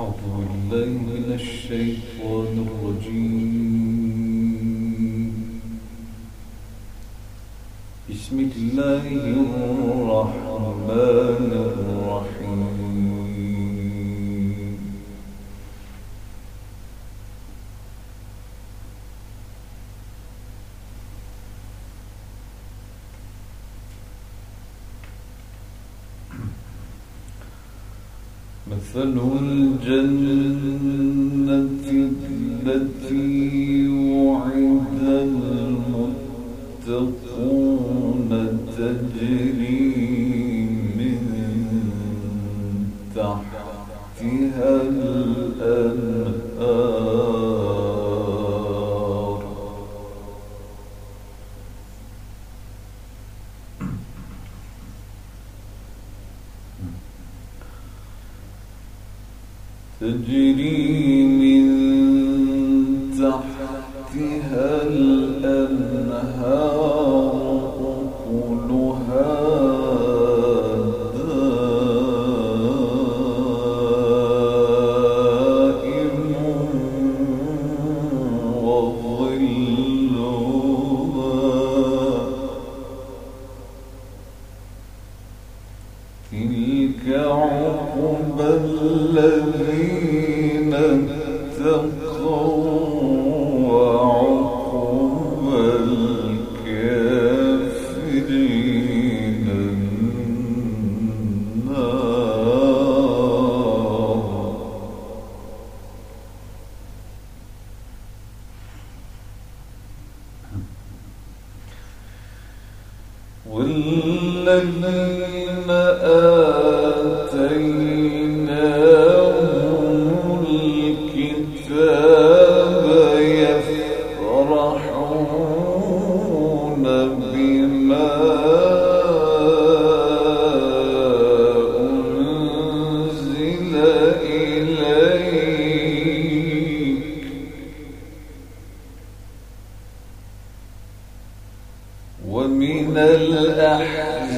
أعوذ بالله من الشيطان بسم الله الرحمن الرحيم مثل الجنة التي وعد المتقون تجري تجري من تحتها والذين آتيناهم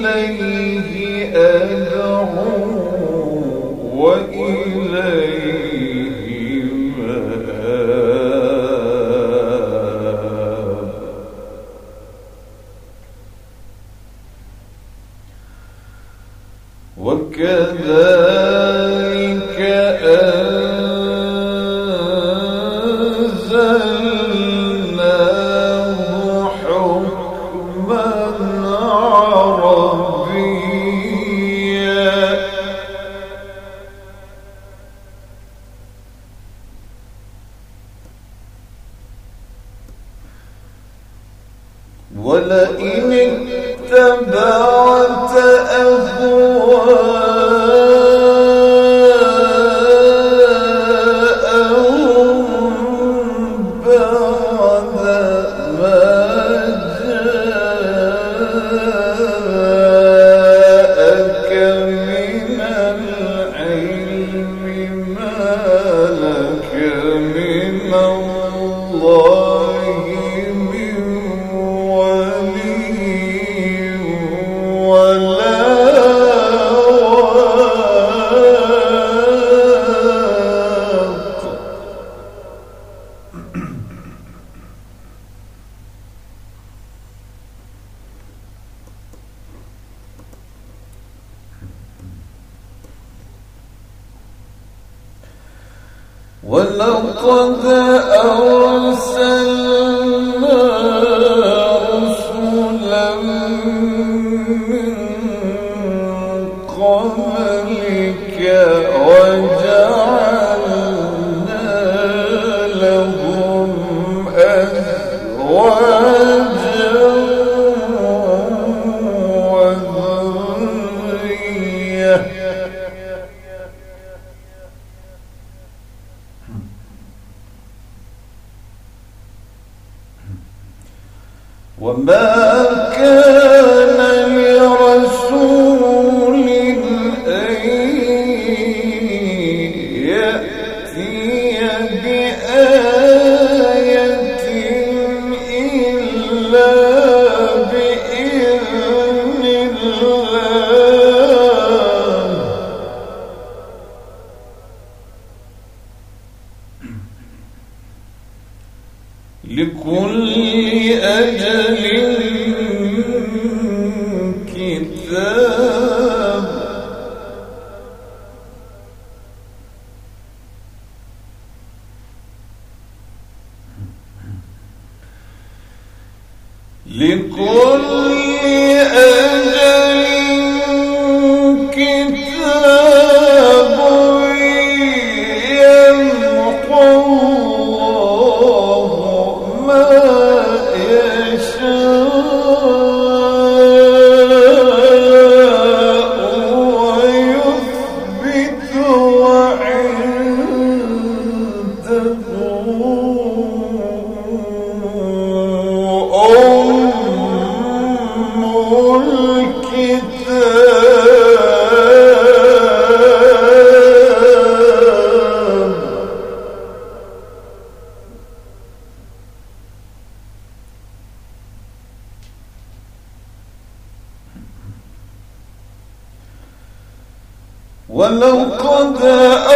إليه أدعو وإليه ولئن اتبعت ولقد أرسلنا رسلا من وما كان لرسول لكل ولو قد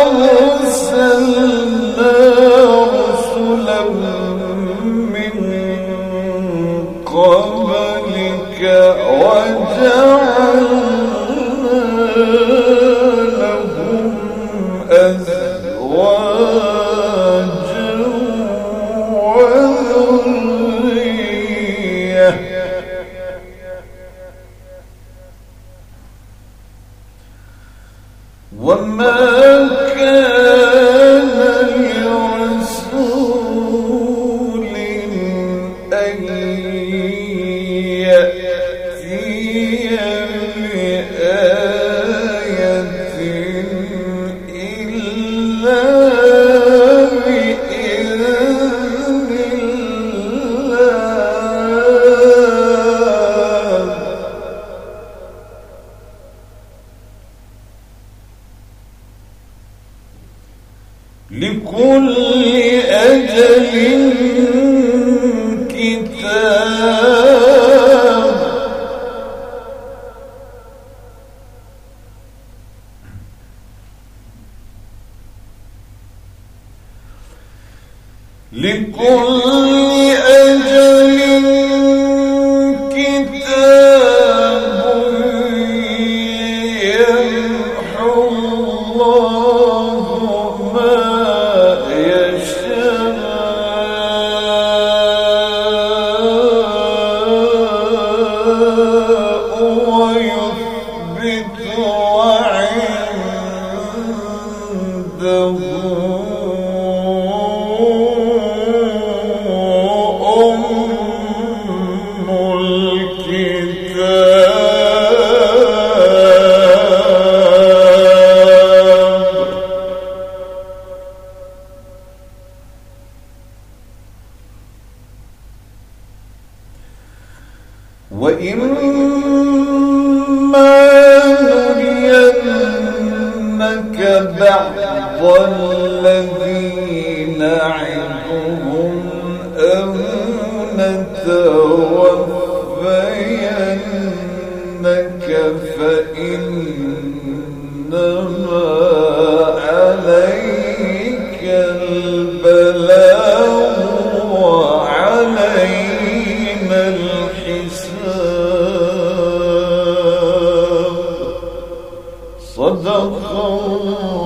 أرسلنا رسلا النار وإما نرينك بعض الذين عندهم أو نتوفينك فإن القوم